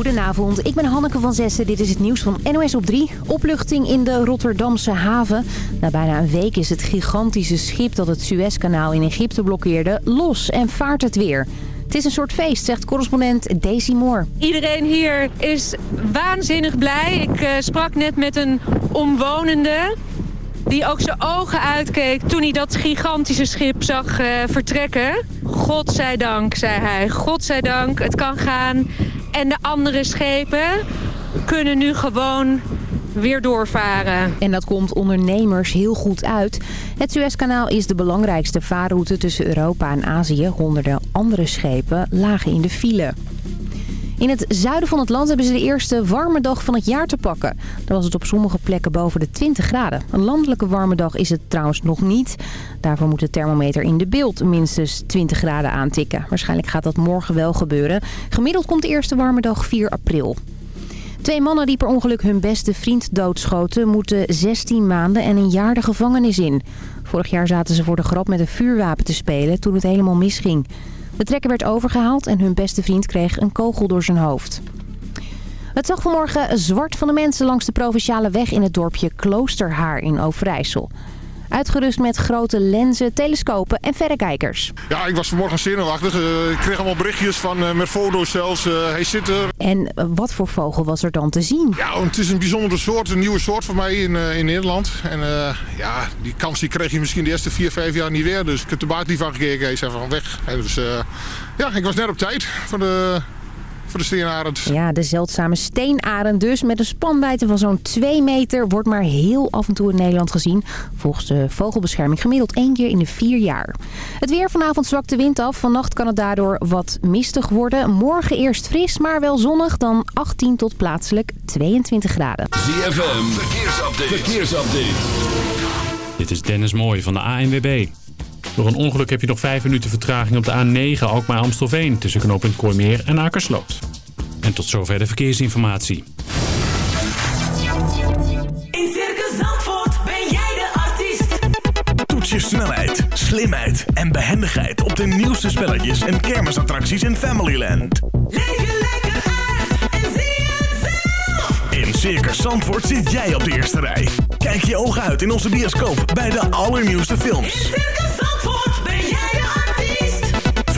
Goedenavond, ik ben Hanneke van Zessen. Dit is het nieuws van NOS op 3. Opluchting in de Rotterdamse haven. Na bijna een week is het gigantische schip dat het Suezkanaal in Egypte blokkeerde los en vaart het weer. Het is een soort feest, zegt correspondent Daisy Moore. Iedereen hier is waanzinnig blij. Ik uh, sprak net met een omwonende die ook zijn ogen uitkeek toen hij dat gigantische schip zag uh, vertrekken. Godzijdank, zei hij. Godzijdank, het kan gaan. En de andere schepen kunnen nu gewoon weer doorvaren. En dat komt ondernemers heel goed uit. Het Suezkanaal is de belangrijkste vaarroute tussen Europa en Azië. Honderden andere schepen lagen in de file. In het zuiden van het land hebben ze de eerste warme dag van het jaar te pakken. Dan was het op sommige plekken boven de 20 graden. Een landelijke warme dag is het trouwens nog niet. Daarvoor moet de thermometer in de beeld minstens 20 graden aantikken. Waarschijnlijk gaat dat morgen wel gebeuren. Gemiddeld komt de eerste warme dag 4 april. Twee mannen die per ongeluk hun beste vriend doodschoten... moeten 16 maanden en een jaar de gevangenis in. Vorig jaar zaten ze voor de grap met een vuurwapen te spelen toen het helemaal misging. De trekker werd overgehaald en hun beste vriend kreeg een kogel door zijn hoofd. Het zag vanmorgen zwart van de mensen langs de provinciale weg in het dorpje Kloosterhaar in Overijssel. Uitgerust met grote lenzen, telescopen en verrekijkers. Ja, ik was vanmorgen zenuwachtig. Uh, ik kreeg allemaal berichtjes van uh, met foto's zelfs. Uh, hij zit er. En wat voor vogel was er dan te zien? Ja, het is een bijzondere soort, een nieuwe soort voor mij in, in Nederland. En ja, die kans die kreeg je misschien de eerste vier, vijf jaar niet weer. Dus ik heb er baat niet van gekeken. Hij zei van weg. En dus ja, ik was net op tijd voor de voor de steenarend. Ja, de zeldzame steenarend dus. Met een spanwijdte van zo'n 2 meter wordt maar heel af en toe in Nederland gezien. Volgens de vogelbescherming gemiddeld één keer in de vier jaar. Het weer vanavond zwakt de wind af. Vannacht kan het daardoor wat mistig worden. Morgen eerst fris, maar wel zonnig. Dan 18 tot plaatselijk 22 graden. ZFM, verkeersupdate. verkeersupdate. Dit is Dennis Mooij van de ANWB. Door een ongeluk heb je nog 5 minuten vertraging op de A9 Alkmaar-Amstelveen... tussen knooppunt Kooimeer en Akersloot. En tot zover de verkeersinformatie. In Circus Zandvoort ben jij de artiest. Toets je snelheid, slimheid en behendigheid... op de nieuwste spelletjes en kermisattracties in Familyland. Leef je lekker uit en zie het zelf. In Circus Zandvoort zit jij op de eerste rij. Kijk je ogen uit in onze bioscoop bij de allernieuwste films. In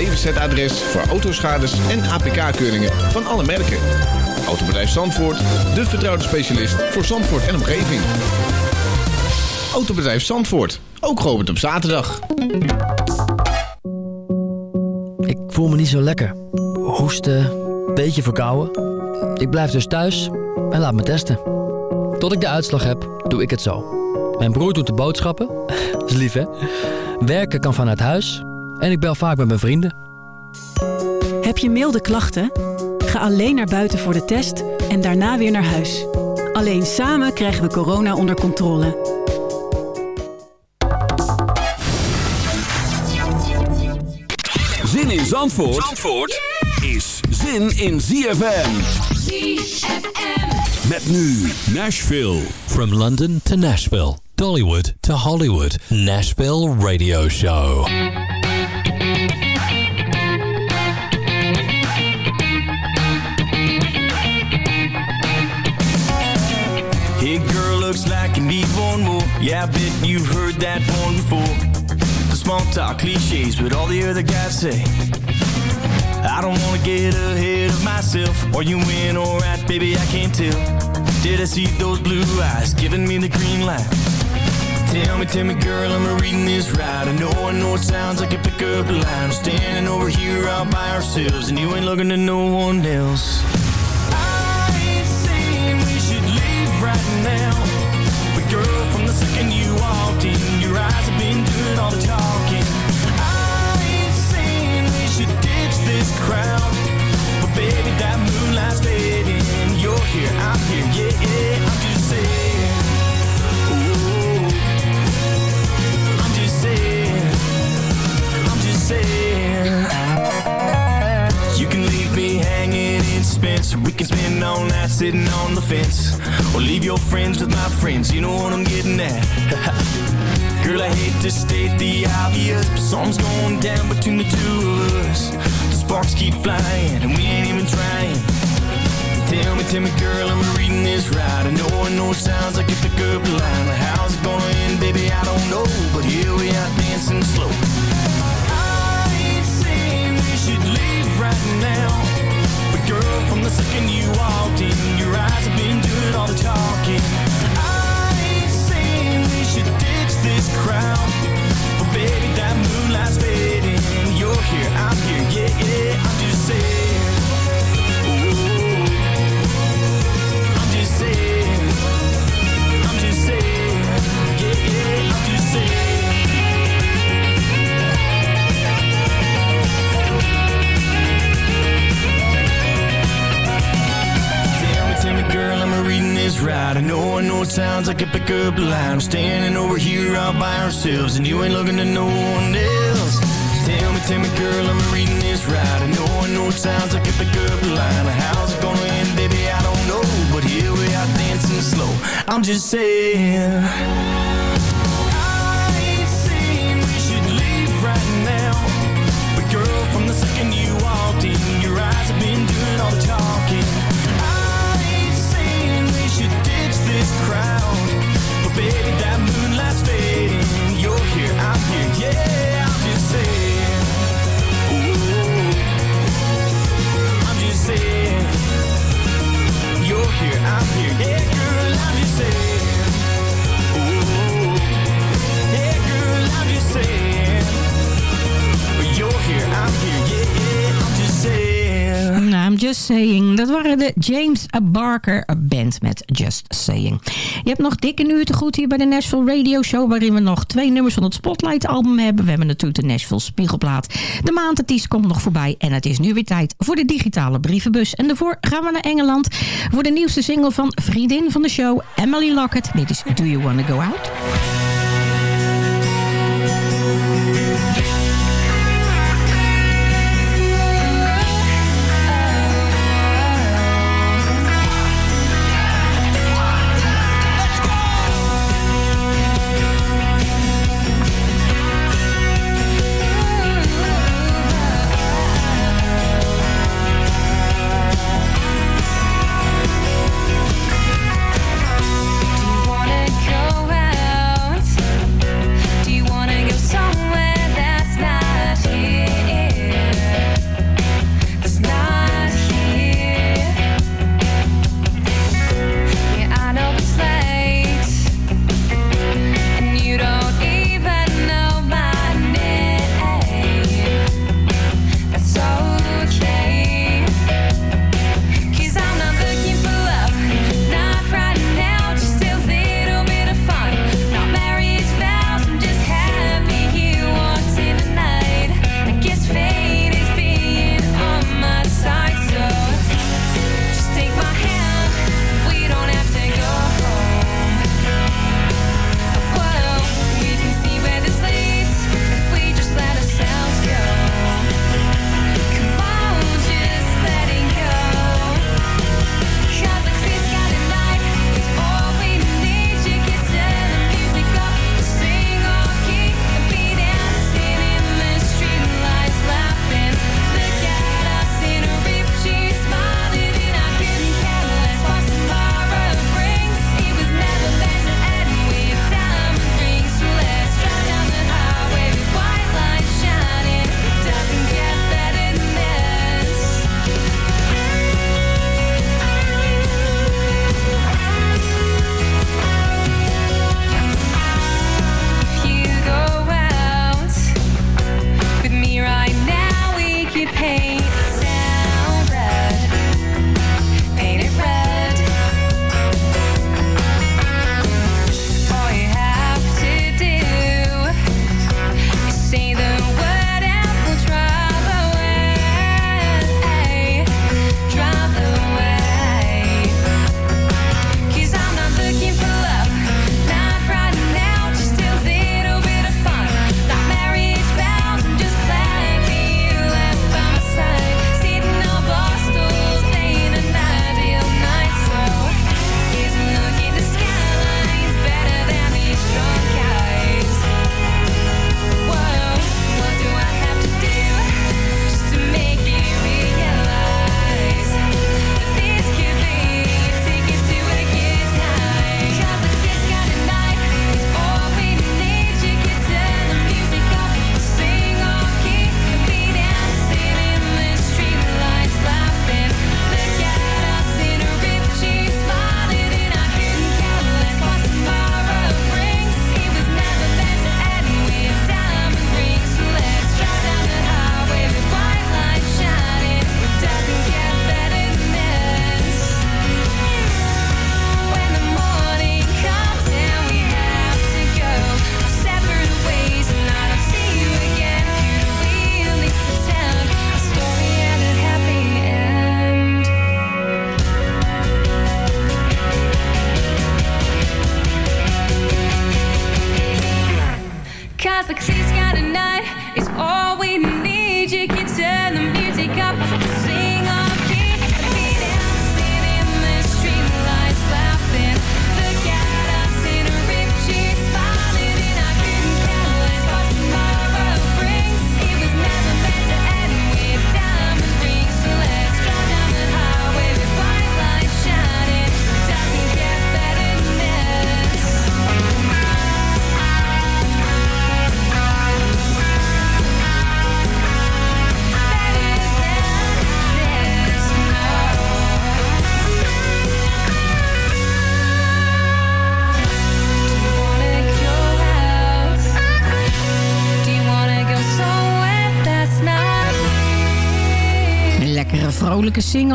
DWZ-adres voor autoschades en APK-keuringen van alle merken. Autobedrijf Zandvoort, de vertrouwde specialist voor Zandvoort en omgeving. Autobedrijf Zandvoort, ook geopend op zaterdag. Ik voel me niet zo lekker. Hoesten, beetje verkouden. Ik blijf dus thuis en laat me testen. Tot ik de uitslag heb, doe ik het zo. Mijn broer doet de boodschappen. is lief, hè? Werken kan vanuit huis. En ik bel vaak met mijn vrienden. Heb je milde klachten? Ga alleen naar buiten voor de test en daarna weer naar huis. Alleen samen krijgen we corona onder controle. Zin in Zandvoort, Zandvoort is zin in ZFM. ZFM. Met nu Nashville. From London to Nashville. Dollywood to Hollywood. Nashville Radio Show. Looks like you need one more. Yeah, I bet you've heard that one before. The small talk cliches, but all the other guys say. I don't wanna get ahead of myself. Are you in or out, baby? I can't tell. Did I see those blue eyes giving me the green light? Tell me, tell me, girl, am I reading this right? I know, I know it sounds like a pickup line. I'm standing over here all by ourselves, and you ain't looking to no one else. In, your eyes have been doing all the talking. I ain't saying we should ditch this crowd. But baby, that moonlight's fading. You're here, I'm here, yeah, yeah. Sitting on the fence. Or leave your friends with my friends, you know what I'm getting at. Girl, I hate to state the obvious, but something's going down between the two of us. The sparks keep flying, and we ain't even trying. Tell me, tell me, girl, am I reading this right? I know, I know sounds like a line. But how's it gonna end, baby? I don't know. But here we are dancing slow. Pickup line. I'm standing over here all by ourselves, and you ain't looking to no one else. Tell me, tell me, girl, am I reading this right? I know, I know it sounds like a pickup line. How's it gonna end, baby? I don't know, but here we are dancing slow. I'm just saying. James Barker Band met Just Saying. Je hebt nog dikke uur te goed hier bij de Nashville Radio Show... waarin we nog twee nummers van het Spotlight album hebben. We hebben natuurlijk de Nashville Spiegelplaat. De maandartiest komt nog voorbij. En het is nu weer tijd voor de digitale brievenbus. En daarvoor gaan we naar Engeland... voor de nieuwste single van vriendin van de show, Emily Lockett. Dit is Do You? Wanna go out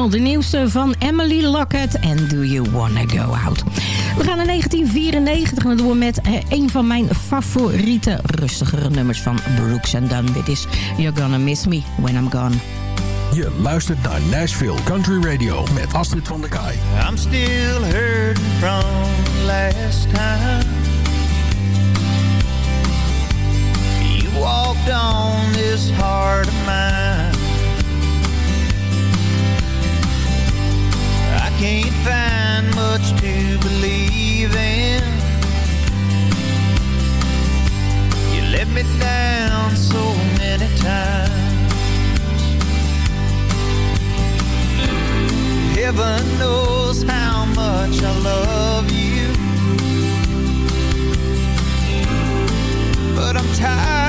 De nieuwste van Emily Lockett en Do You Wanna Go Out. We gaan naar 1994 en dat doen we met eh, een van mijn favoriete rustigere nummers van Brooks and Dunn. Dit is You're Gonna Miss Me When I'm Gone. Je luistert naar Nashville Country Radio met Astrid van der Kaai. I'm still hurting from last time. You walked on this heart of mine. Can't find much to believe in. You let me down so many times. Heaven knows how much I love you. But I'm tired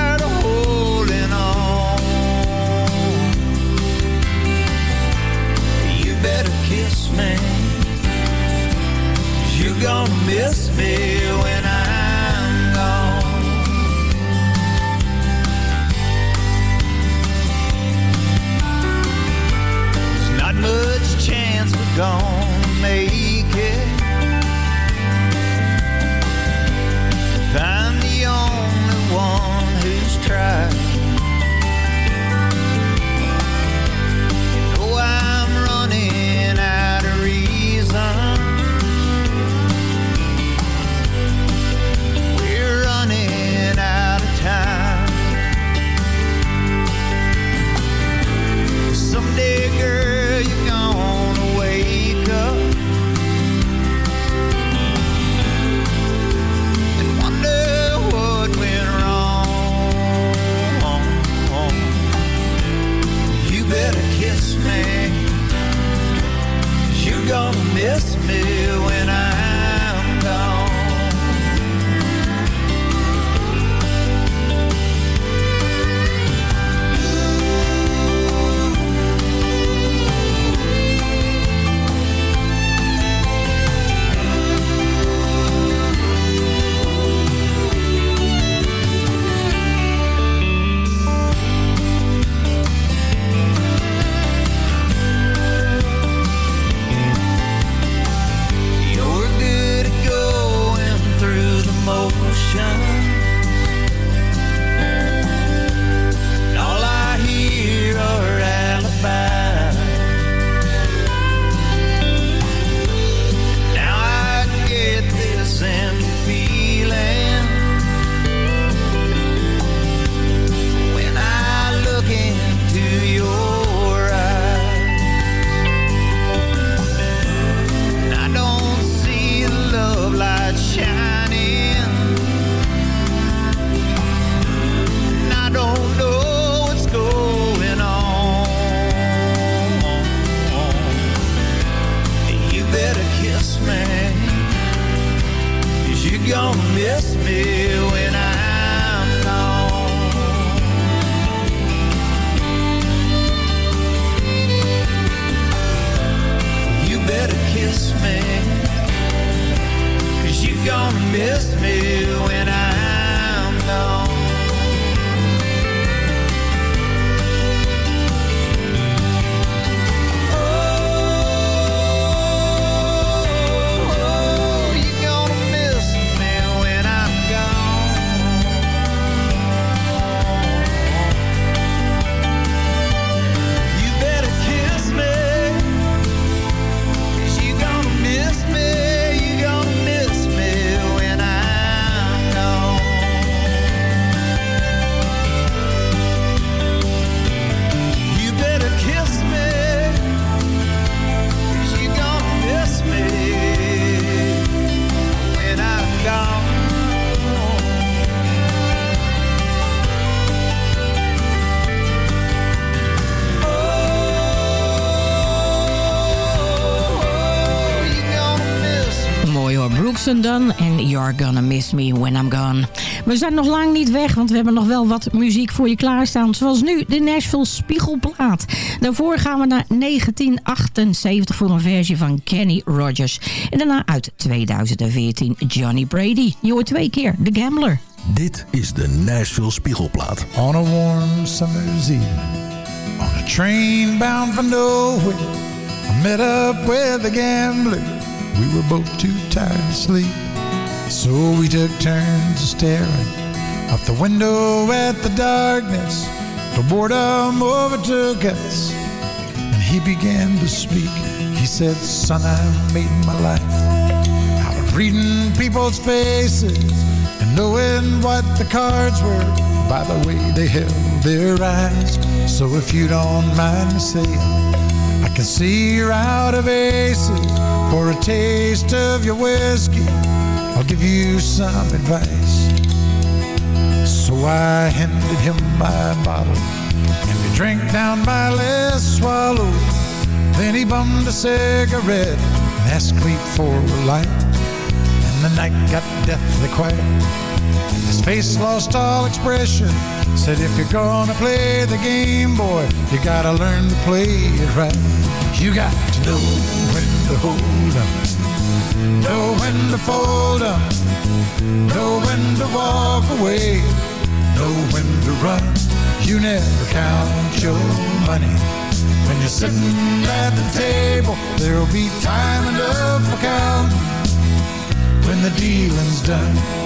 me. you gonna miss me when I'm You're Gonna Miss Me When I'm Gone. We zijn nog lang niet weg, want we hebben nog wel wat muziek voor je klaarstaan. Zoals nu de Nashville Spiegelplaat. Daarvoor gaan we naar 1978 voor een versie van Kenny Rogers. En daarna uit 2014 Johnny Brady. Je hoort twee keer The Gambler. Dit is de Nashville Spiegelplaat. On a warm summer's evening, on a train bound for nowhere. I met up with a gambler. We were both too tired to sleep. So we took turns staring out the window at the darkness. The boredom overtook us, and he began to speak. He said, Son, I made my life out of reading people's faces and knowing what the cards were by the way they held their eyes. So if you don't mind me saying, I can see you're out of aces. For a taste of your whiskey, I'll give you some advice. So I handed him my bottle, and he drank down my last swallow. Then he bummed a cigarette and asked me for a light. And the night got deathly quiet. His face lost all expression. Said, if you're gonna play the game, boy, you gotta learn to play it right. You got to know when to hold up, know when to fold up, know when to walk away, know when to run. You never count your money. When you're sitting at the table, there'll be time enough for counting when the dealing's done.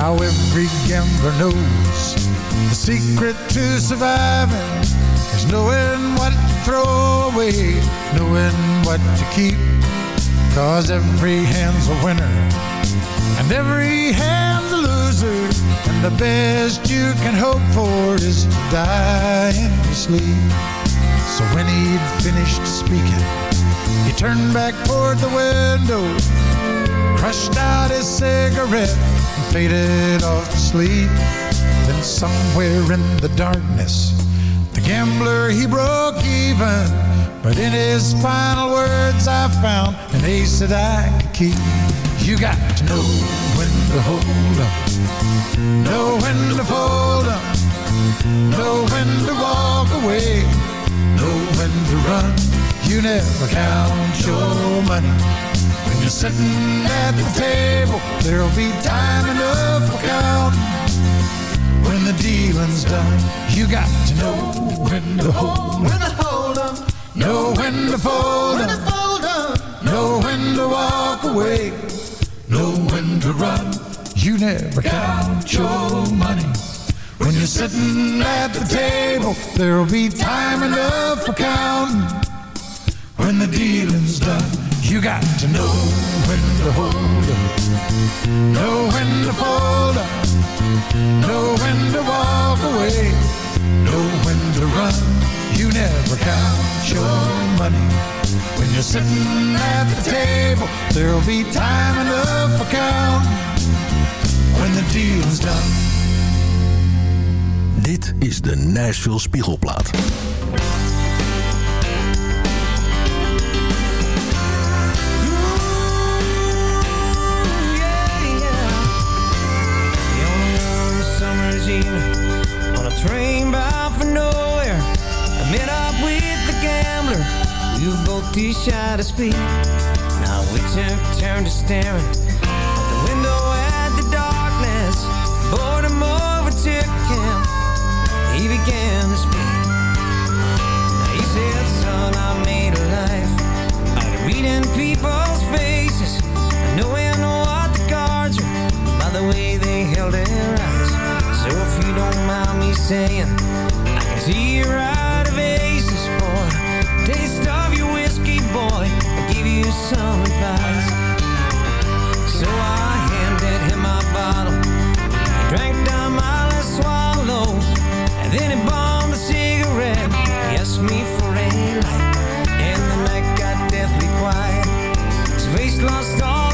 Now every gambler knows the secret to surviving is knowing what to throw away, knowing what to keep. Cause every hand's a winner and every hand's a loser. And the best you can hope for is to die in your sleep. So when he'd finished speaking, he turned back toward the window, crushed out his cigarette, faded off to sleep. Then somewhere in the darkness, the gambler he broke even. But in his final words, I found an ace that I could keep. You got to know when to hold up, know when to fold up, know when to walk away, know when to run. You never count your money. You're sitting at the table, there'll be time enough for counting. When the dealing's done, you got to know when to hold, when to hold 'em, know when to fold 'em, know when to walk away, know when to run. You never count your money. When you're sitting at the table, there'll be time enough for counting. When the dealing's done, you got to know when to hold 'em, know when to fold 'em, know when to walk away, know when to run. You never count your money. When you're sitting at the table, there'll be time enough for counting. When the deal's done. Dit is de Nashville Spiegelplaat. Evening on a train bound for nowhere. I met up with the gambler. We were both too shy to speak. Now we took turns to staring out the window at the darkness. Boredom overtook him. He began to speak. Now he said, "Son, I made a life out of reading people's faces, knowing what the cards are by the way they held their eyes." So if you don't mind me saying, I can see you're out of aces a taste of your whiskey, boy. I'll give you some advice. So I handed him my bottle. He drank down my last swallow, and then he bombed a cigarette. He asked me for a light, and the night got deathly quiet. His face lost all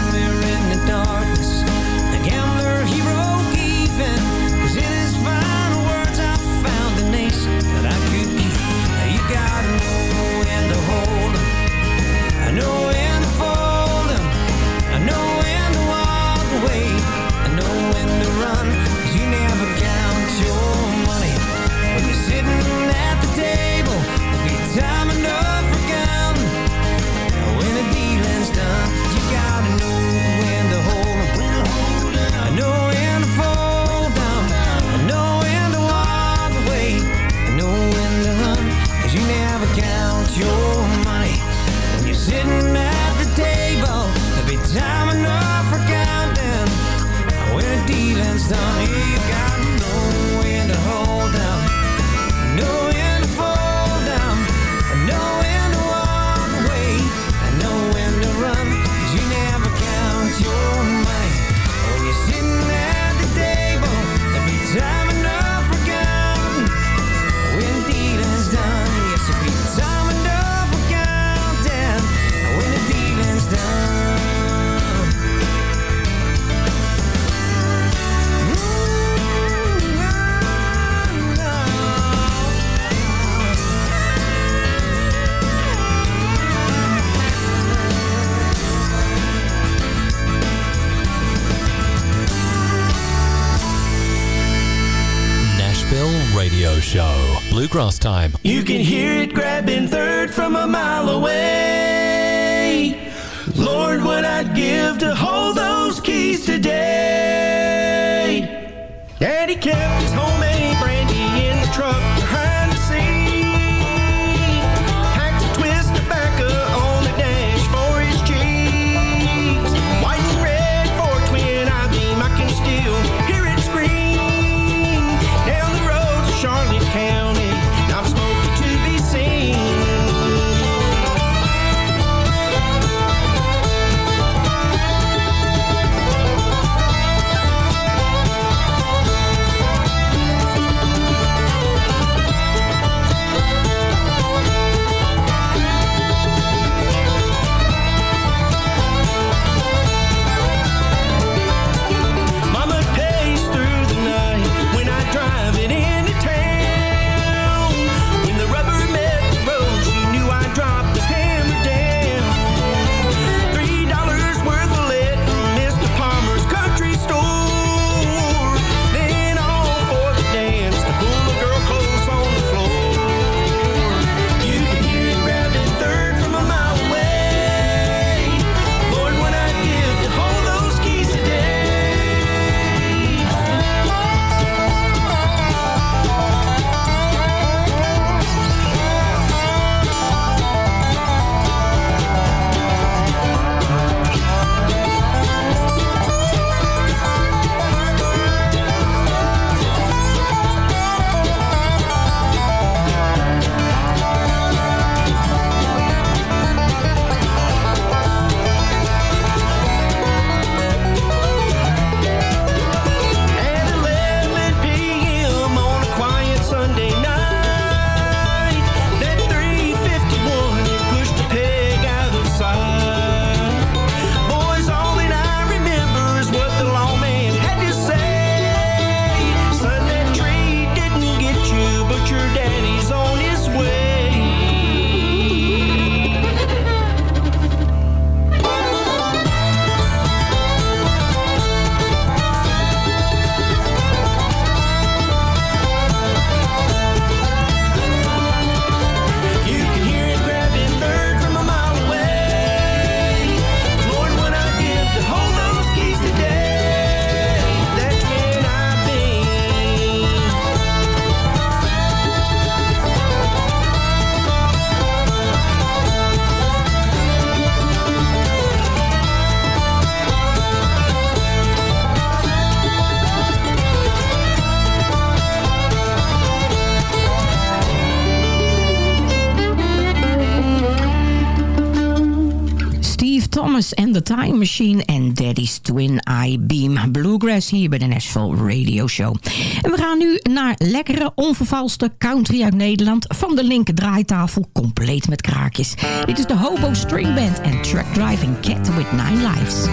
and the Time Machine en Daddy's Twin Eye Beam Bluegrass hier bij de Nashville Radio Show. En we gaan nu naar lekkere, onvervalste country uit Nederland van de linker draaitafel, compleet met kraakjes. Dit is de Hobo String Band en Truck Driving Cat with Nine Lives.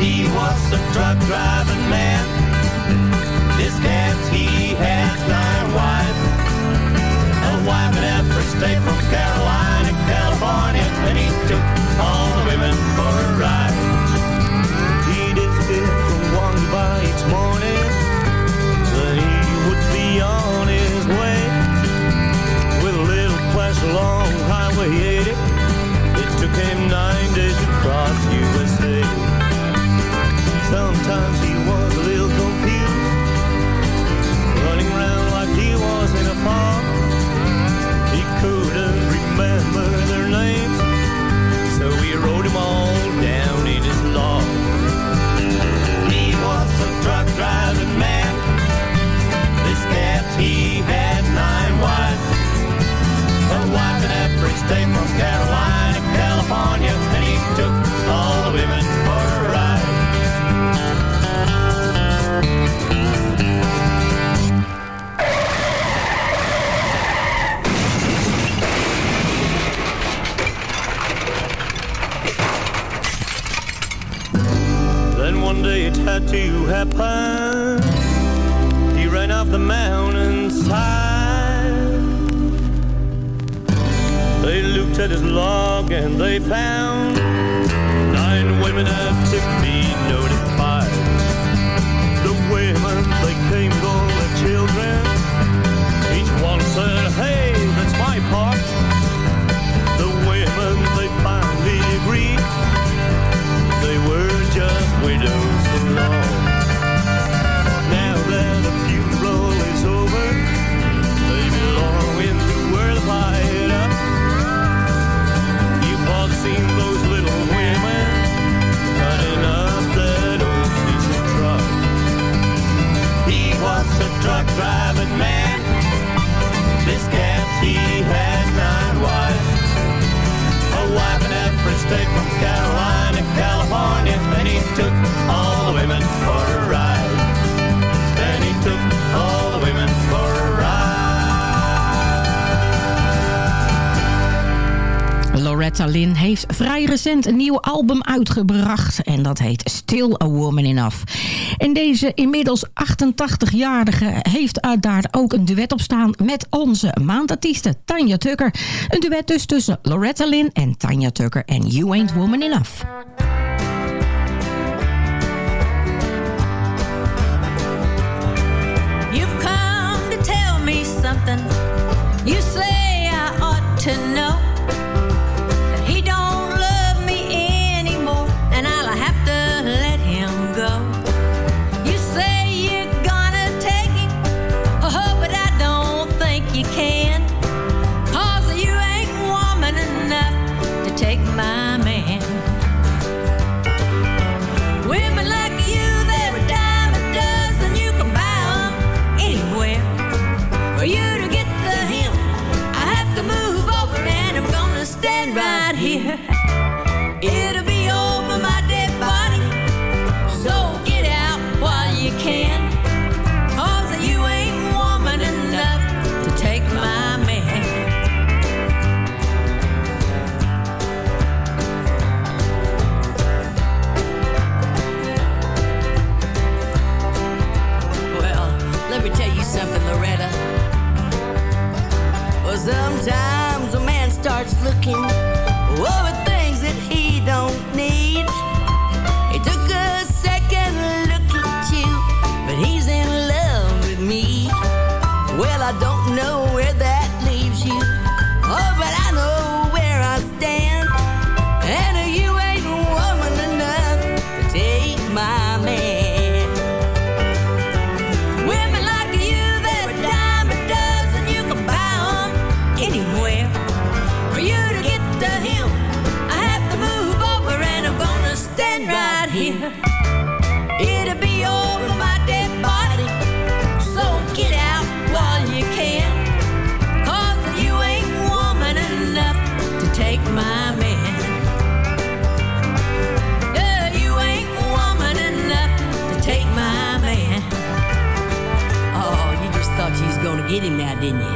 He was a truck driving man. This cat, he had nine wives. A wife at every state from Carolina. Long Highway 80. It took him nine days to cross USA. Sometimes een nieuw album uitgebracht. En dat heet Still a Woman Enough. En deze inmiddels 88-jarige heeft daar ook een duet op staan... met onze maandartieste Tanja Tucker. Een duet dus tussen Loretta Lynn en Tanja Tucker en You Ain't Woman Enough. over things that he don't need. He took a second look at you, but he's in love with me. Well, I don't know. Get him now, didn't you?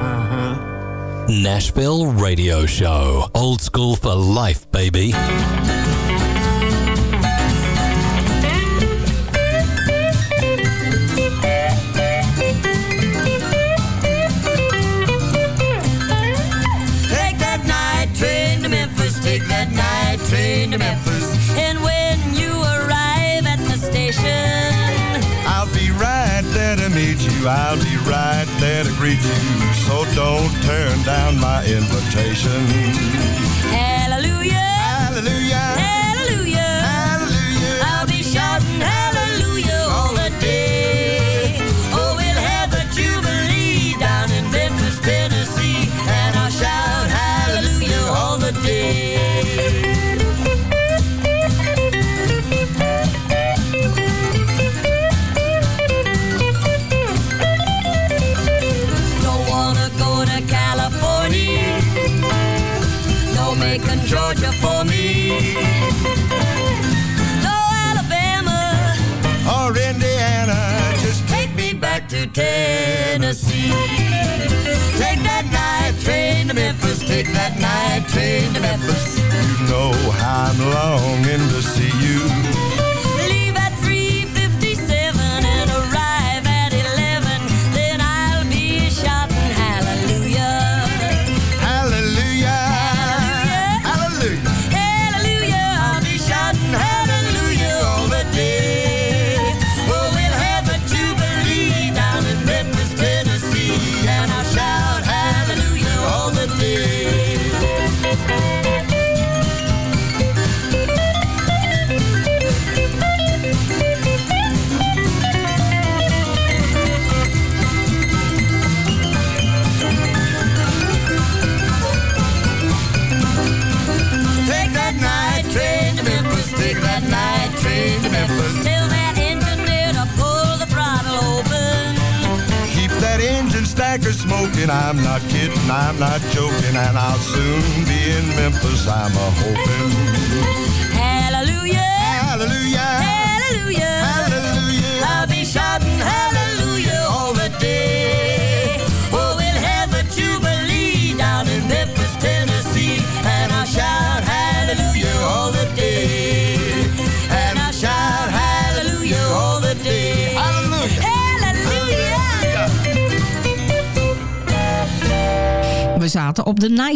Uh huh. Nashville Radio Show. Old school for life, baby. Take that night train to Memphis. Take that night train to Memphis. And when you arrive at the station, I'll be right there to meet you. I'll be right there to greet you. So don't turn down my invitation. hallelujah, Hallelujah. hallelujah, Georgia for me. No Alabama. Or Indiana. Just Take me back to Tennessee. Take that night train to Memphis. Take that night train to Memphis. you know I'm longing to see you.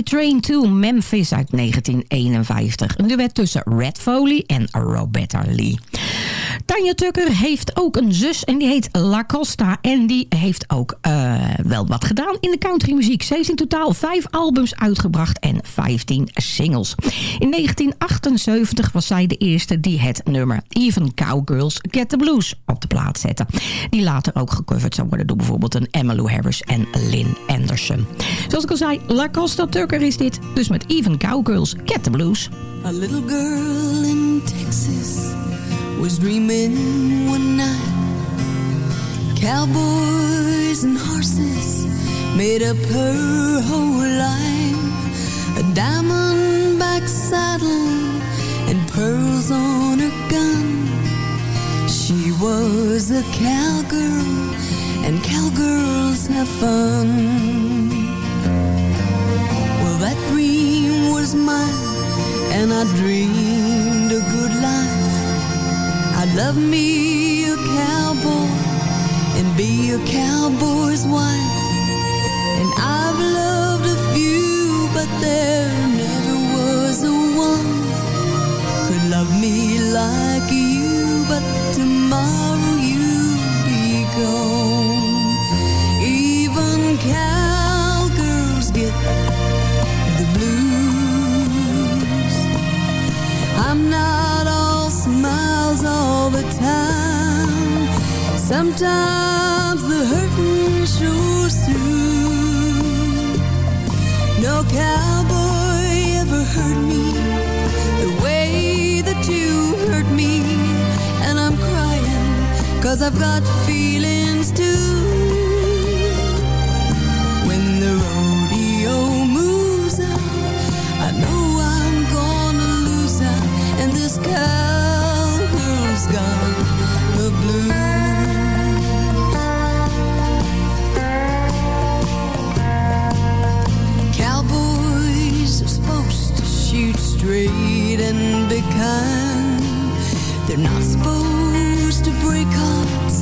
Train to Memphis uit 1951. Een duet tussen Red Foley en Roberta Lee. Tanya Tucker heeft ook een zus en die heet La Costa. En die heeft ook eh, wel wat gedaan in de countrymuziek. Ze heeft in totaal vijf albums uitgebracht en 15 singles. In 1978 was zij de eerste die het nummer Even Cowgirls Get the Blues op de plaat zette. Die later ook gecoverd zou worden door bijvoorbeeld een Emmylou Harris en Lynn Anderson. Zoals ik al zei, La Costa Tucker is dit. Dus met Even Cowgirls Get the Blues. A little girl in Texas was dreaming one night. Cowboys and horses made up her whole life. A diamondback saddle and pearls on her gun. She was a cowgirl, and cowgirls have fun. Well, that dream was mine, and I dreamed a good life. Love me a cowboy and be a cowboy's wife. And I've loved a few, but there never was a one could love me like you. But tomorrow you'll be gone. Even cowgirls get the blues. I'm not time. Sometimes the hurting shows through. No cowboy ever hurt me the way that you hurt me. And I'm crying cause I've got feelings too. great and be kind. They're not supposed to break hearts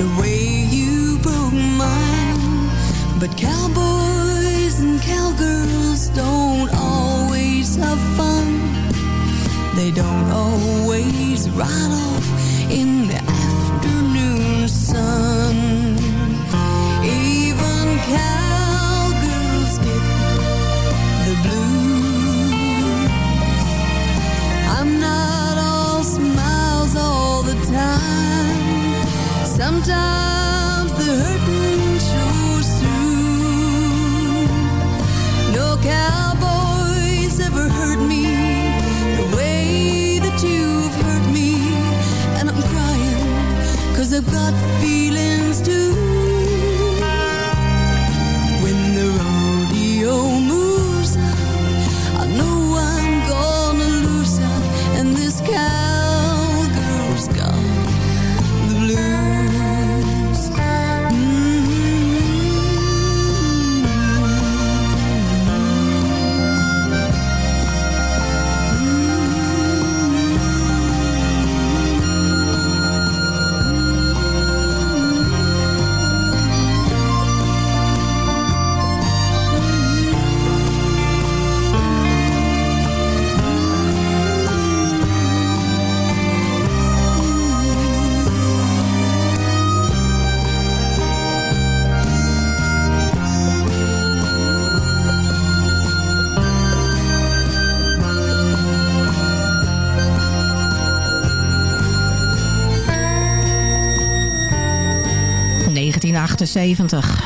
the way you broke mine. But cowboys and cowgirls don't always have fun. They don't always ride off in the afternoon sun. I've got feeling.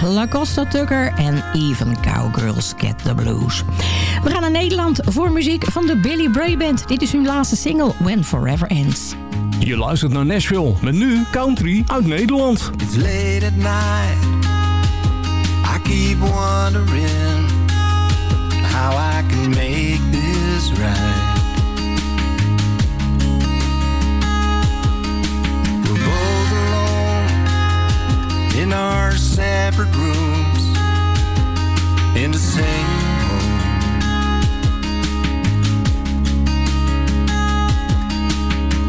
La Costa Tucker en Even Cowgirls Get the Blues. We gaan naar Nederland voor muziek van de Billy Bray Band. Dit is hun laatste single, When Forever Ends. Je luistert naar Nashville, met nu country uit Nederland. It's late at night. I keep wondering how I can make this right. in our separate rooms in the same home.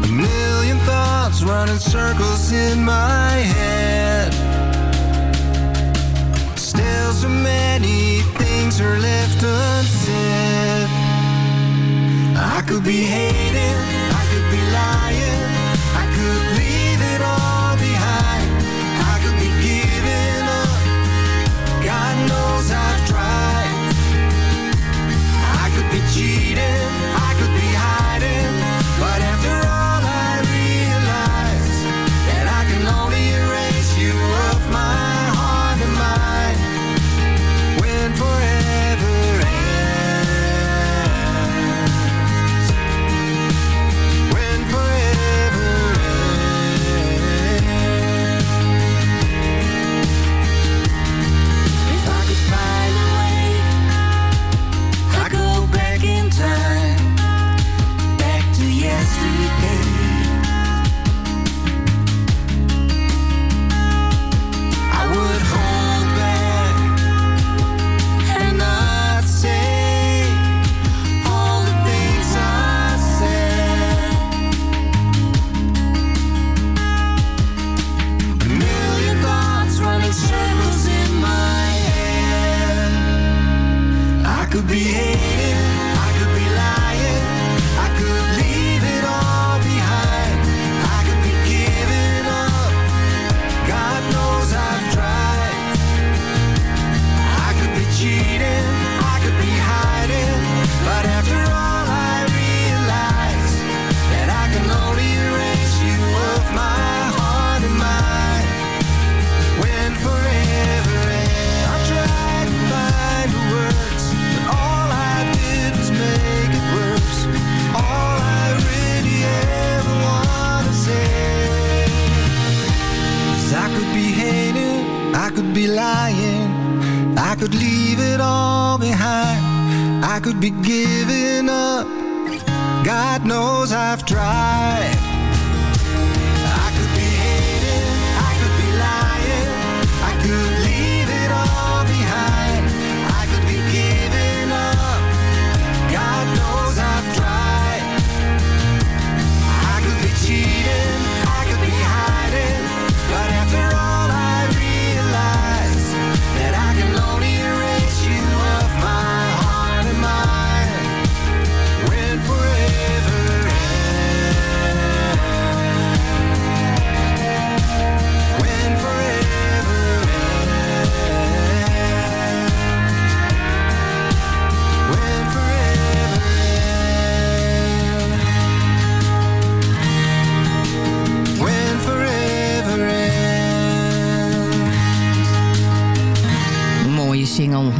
A million thoughts running circles in my head. Still, so many things are left unsaid. I could be hating, I could be lying, I could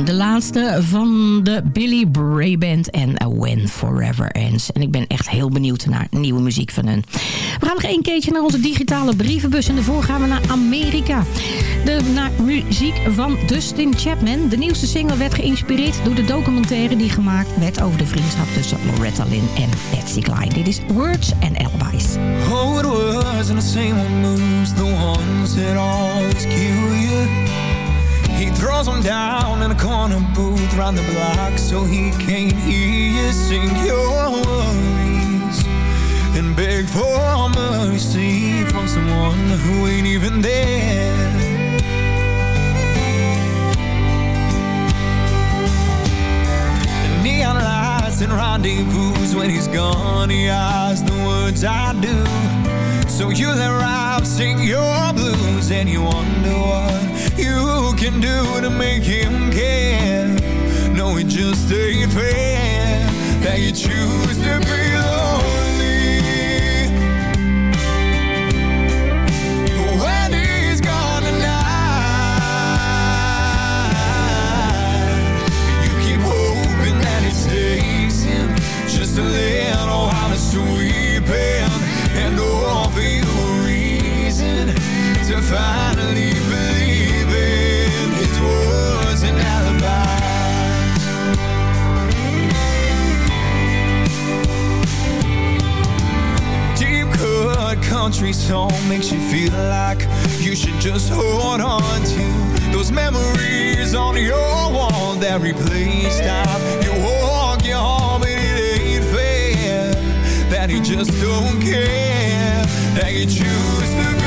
De laatste van de Billy Bray Band en When Forever Ends. En ik ben echt heel benieuwd naar nieuwe muziek van hun. We gaan nog één keertje naar onze digitale brievenbus. En daarvoor gaan we naar Amerika. De, naar muziek van Dustin Chapman. De nieuwste single werd geïnspireerd door de documentaire die gemaakt werd over de vriendschap tussen Loretta Lynn en Patsy Cline. Dit is Words and Alibis. Oh, it was in same moves, the ones that always kill you. He throws them down in a corner booth round the block so he can't hear you sing your worries and beg for mercy from someone who ain't even there. neon lights and rendezvous when he's gone he eyes the words I do so you let Rob sing your blues and you wonder what you can do to make him care. No it just ain't fair that you choose to be lonely. When he's gone tonight you keep hoping that him just country song makes you feel like you should just hold on to those memories on your wall that replace time. You walk your home, but it ain't fair that he just don't care that you choose to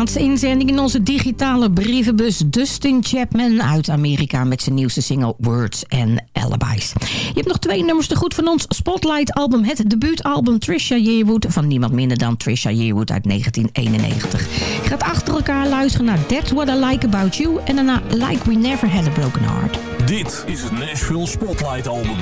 laatste inzending in onze digitale brievenbus. Dustin Chapman uit Amerika met zijn nieuwste single Words and Alibis. Je hebt nog twee nummers te goed van ons Spotlight album. Het debuutalbum Trisha Yearwood van niemand minder dan Trisha Yearwood uit 1991. Je gaat achter elkaar luisteren naar That's What I Like About You en daarna Like We Never Had a Broken Heart. Dit is het Nashville Spotlight Album.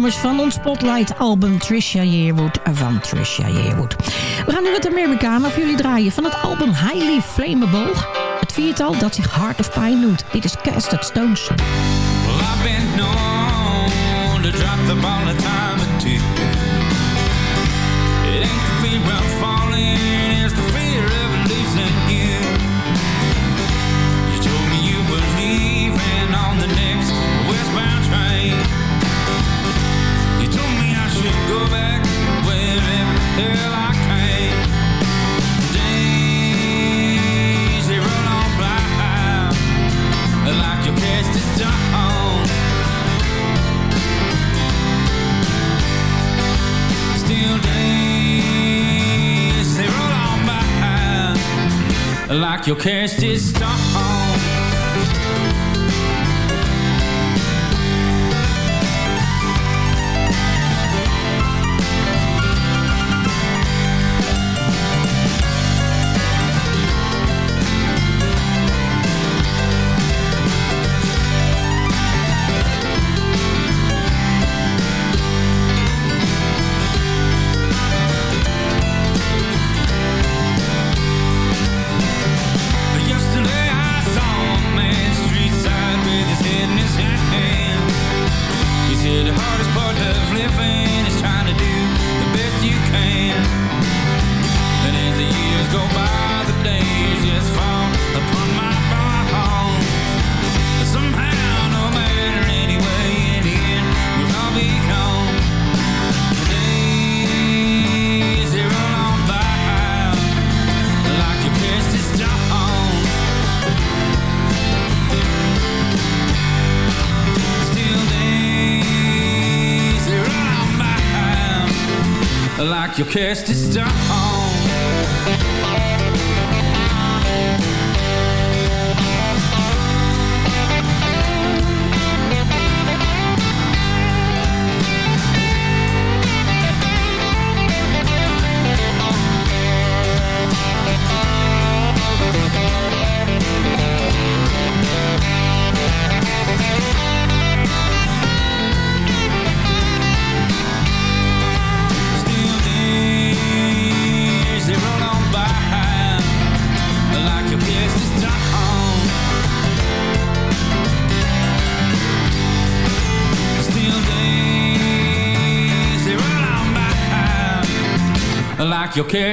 nummers van ons Spotlight-album Trisha Yearwood van Trisha Yearwood. We gaan nu het Americana of jullie draaien van het album Highly Flammable. Het viertal dat zich Heart of Pine noemt. Dit is Casted Stones. Drop the time like your cast is star. your kiss is your.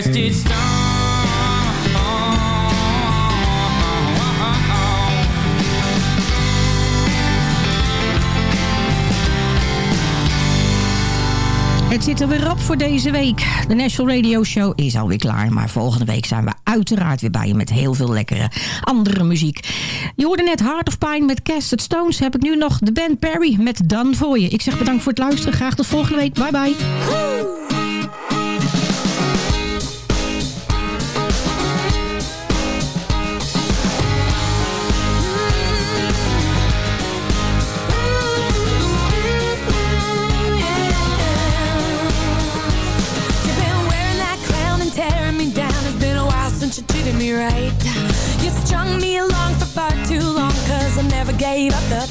Het zit er weer op voor deze week. De National Radio Show is alweer klaar. Maar volgende week zijn we uiteraard weer bij je met heel veel lekkere andere muziek. Je hoorde net Heart of Pine met Casted Stones. Heb ik nu nog de band Perry met Dan voor je. Ik zeg bedankt voor het luisteren. Graag tot volgende week. Bye bye.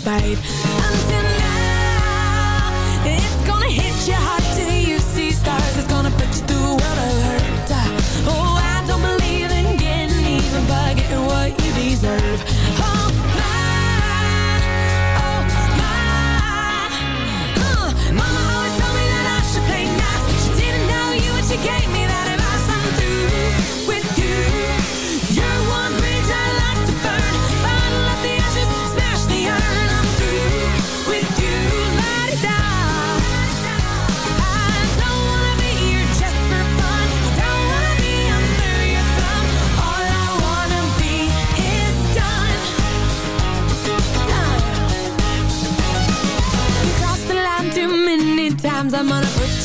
bite.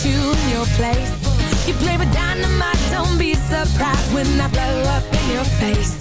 you in your place. You play with dynamite, don't be surprised when I blow up in your face.